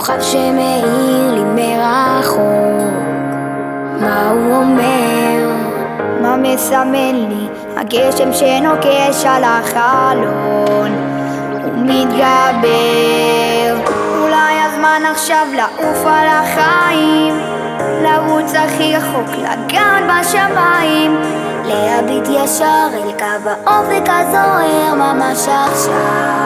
כוכב שמאיר לי מרחוק. מה הוא אומר? מה מסמן לי? הגשם שנוקש על החלון. הוא מתגבר. אולי הזמן עכשיו לעוף על החיים. לרוץ הכי רחוק, לגעת בשמיים. להביט ישר אל קו האופק הזוהר ממש עכשיו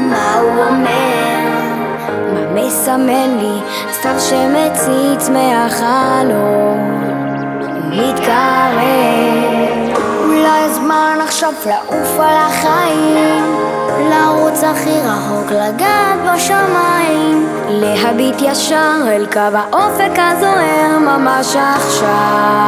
מה הוא אומר? מה מסמן לי סתיו שמציץ מהחלום מתקרב אולי הזמן עכשיו לעוף על החיים לרוץ הכי רחוק לגעת בשמיים להביט ישר אל קו האופק הזוהר ממש עכשיו